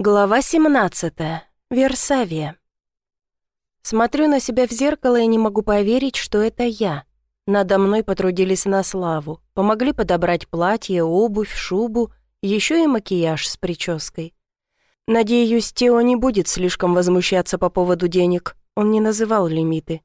Глава 17. Версавия. Смотрю на себя в зеркало и не могу поверить, что это я. Надо мной потрудились на славу. Помогли подобрать платье, обувь, шубу, еще и макияж с прической. Надеюсь, Тео не будет слишком возмущаться по поводу денег. Он не называл лимиты.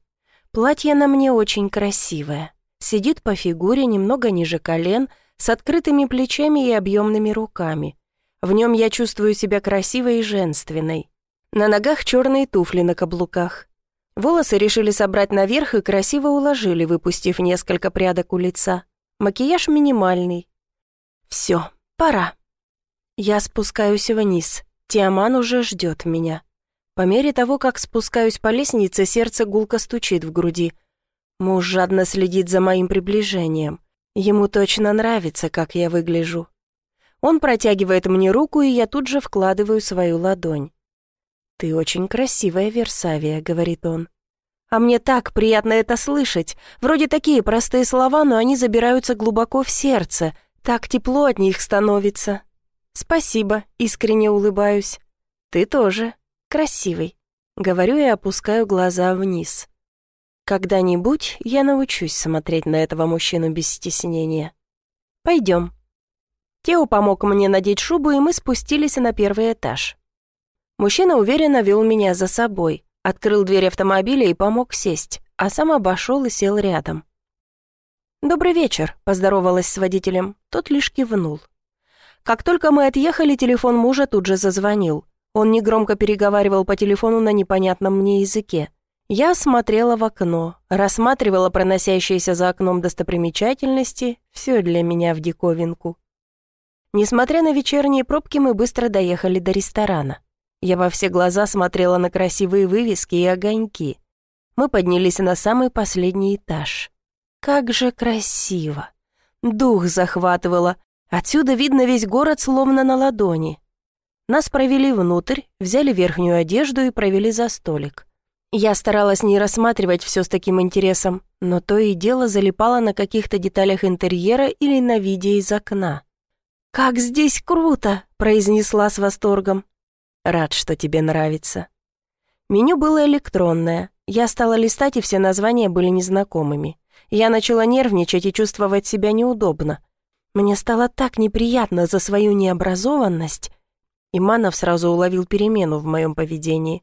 Платье на мне очень красивое. Сидит по фигуре немного ниже колен, с открытыми плечами и объемными руками – в нем я чувствую себя красивой и женственной. На ногах черные туфли на каблуках. Волосы решили собрать наверх и красиво уложили, выпустив несколько прядок у лица. Макияж минимальный. Все, пора. Я спускаюсь вниз. Тиаман уже ждет меня. По мере того, как спускаюсь по лестнице, сердце гулко стучит в груди. Муж жадно следит за моим приближением. Ему точно нравится, как я выгляжу. Он протягивает мне руку, и я тут же вкладываю свою ладонь. «Ты очень красивая, Версавия», — говорит он. А мне так приятно это слышать. Вроде такие простые слова, но они забираются глубоко в сердце. Так тепло от них становится. Спасибо, искренне улыбаюсь. Ты тоже красивый. Говорю и опускаю глаза вниз. Когда-нибудь я научусь смотреть на этого мужчину без стеснения. Пойдем. Тео помог мне надеть шубу, и мы спустились на первый этаж. Мужчина уверенно вел меня за собой, открыл дверь автомобиля и помог сесть, а сам обошел и сел рядом. «Добрый вечер», — поздоровалась с водителем. Тот лишь кивнул. Как только мы отъехали, телефон мужа тут же зазвонил. Он негромко переговаривал по телефону на непонятном мне языке. Я смотрела в окно, рассматривала проносящиеся за окном достопримечательности, все для меня в диковинку. Несмотря на вечерние пробки, мы быстро доехали до ресторана. Я во все глаза смотрела на красивые вывески и огоньки. Мы поднялись на самый последний этаж. Как же красиво! Дух захватывало. Отсюда видно весь город словно на ладони. Нас провели внутрь, взяли верхнюю одежду и провели за столик. Я старалась не рассматривать все с таким интересом, но то и дело залипало на каких-то деталях интерьера или на виде из окна. «Как здесь круто!» — произнесла с восторгом. «Рад, что тебе нравится». Меню было электронное. Я стала листать, и все названия были незнакомыми. Я начала нервничать и чувствовать себя неудобно. Мне стало так неприятно за свою необразованность. Иманов сразу уловил перемену в моем поведении.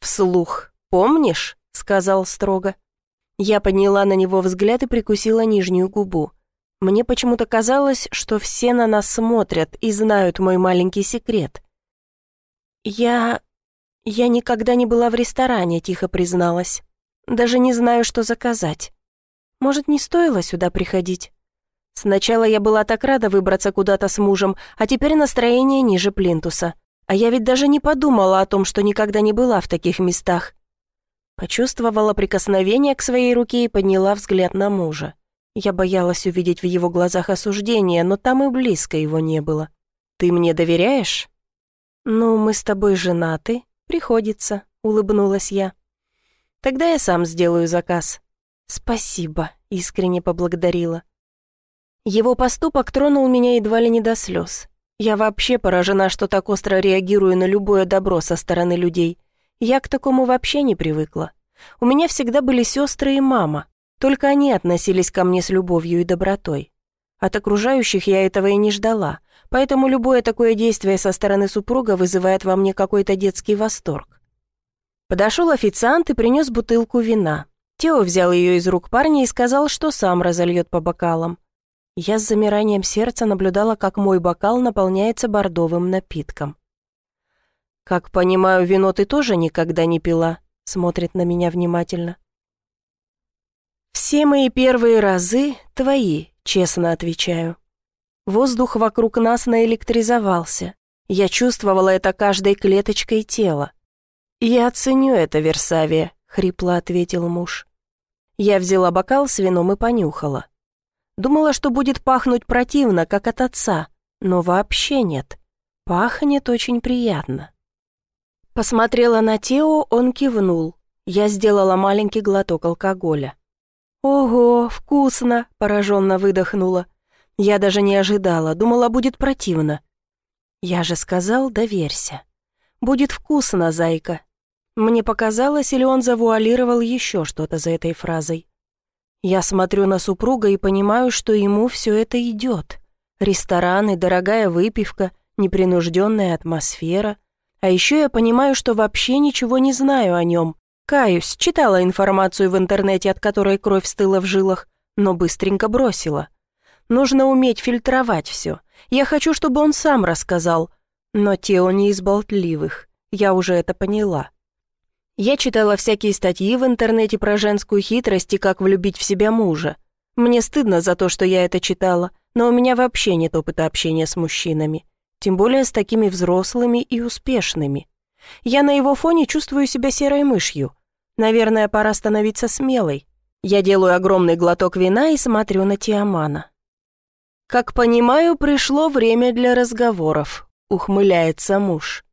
«Вслух, помнишь?» — сказал строго. Я подняла на него взгляд и прикусила нижнюю губу. Мне почему-то казалось, что все на нас смотрят и знают мой маленький секрет. «Я... я никогда не была в ресторане», — тихо призналась. «Даже не знаю, что заказать. Может, не стоило сюда приходить?» Сначала я была так рада выбраться куда-то с мужем, а теперь настроение ниже плинтуса. А я ведь даже не подумала о том, что никогда не была в таких местах. Почувствовала прикосновение к своей руке и подняла взгляд на мужа. Я боялась увидеть в его глазах осуждение, но там и близко его не было. «Ты мне доверяешь?» «Ну, мы с тобой женаты. Приходится», — улыбнулась я. «Тогда я сам сделаю заказ». «Спасибо», — искренне поблагодарила. Его поступок тронул меня едва ли не до слез. Я вообще поражена, что так остро реагирую на любое добро со стороны людей. Я к такому вообще не привыкла. У меня всегда были сестры и мама. Только они относились ко мне с любовью и добротой. От окружающих я этого и не ждала, поэтому любое такое действие со стороны супруга вызывает во мне какой-то детский восторг. Подошел официант и принес бутылку вина. Тео взял ее из рук парня и сказал, что сам разольет по бокалам. Я с замиранием сердца наблюдала, как мой бокал наполняется бордовым напитком. «Как понимаю, вино ты тоже никогда не пила?» Смотрит на меня внимательно. «Все мои первые разы твои», — честно отвечаю. Воздух вокруг нас наэлектризовался. Я чувствовала это каждой клеточкой тела. «Я ценю это, Версавия», — хрипло ответил муж. Я взяла бокал с вином и понюхала. Думала, что будет пахнуть противно, как от отца, но вообще нет. Пахнет очень приятно. Посмотрела на Тео, он кивнул. Я сделала маленький глоток алкоголя. «Ого, вкусно!» – пораженно выдохнула. Я даже не ожидала, думала, будет противно. Я же сказал, доверься. Будет вкусно, зайка. Мне показалось, или он завуалировал еще что-то за этой фразой. Я смотрю на супруга и понимаю, что ему все это идет. Рестораны, дорогая выпивка, непринужденная атмосфера. А еще я понимаю, что вообще ничего не знаю о нем. Каюсь, читала информацию в интернете, от которой кровь стыла в жилах, но быстренько бросила. Нужно уметь фильтровать все. Я хочу, чтобы он сам рассказал. Но Тео не из болтливых. Я уже это поняла. Я читала всякие статьи в интернете про женскую хитрость и как влюбить в себя мужа. Мне стыдно за то, что я это читала, но у меня вообще нет опыта общения с мужчинами, тем более с такими взрослыми и успешными. Я на его фоне чувствую себя серой мышью. Наверное, пора становиться смелой. Я делаю огромный глоток вина и смотрю на Тиамана. «Как понимаю, пришло время для разговоров», — ухмыляется муж.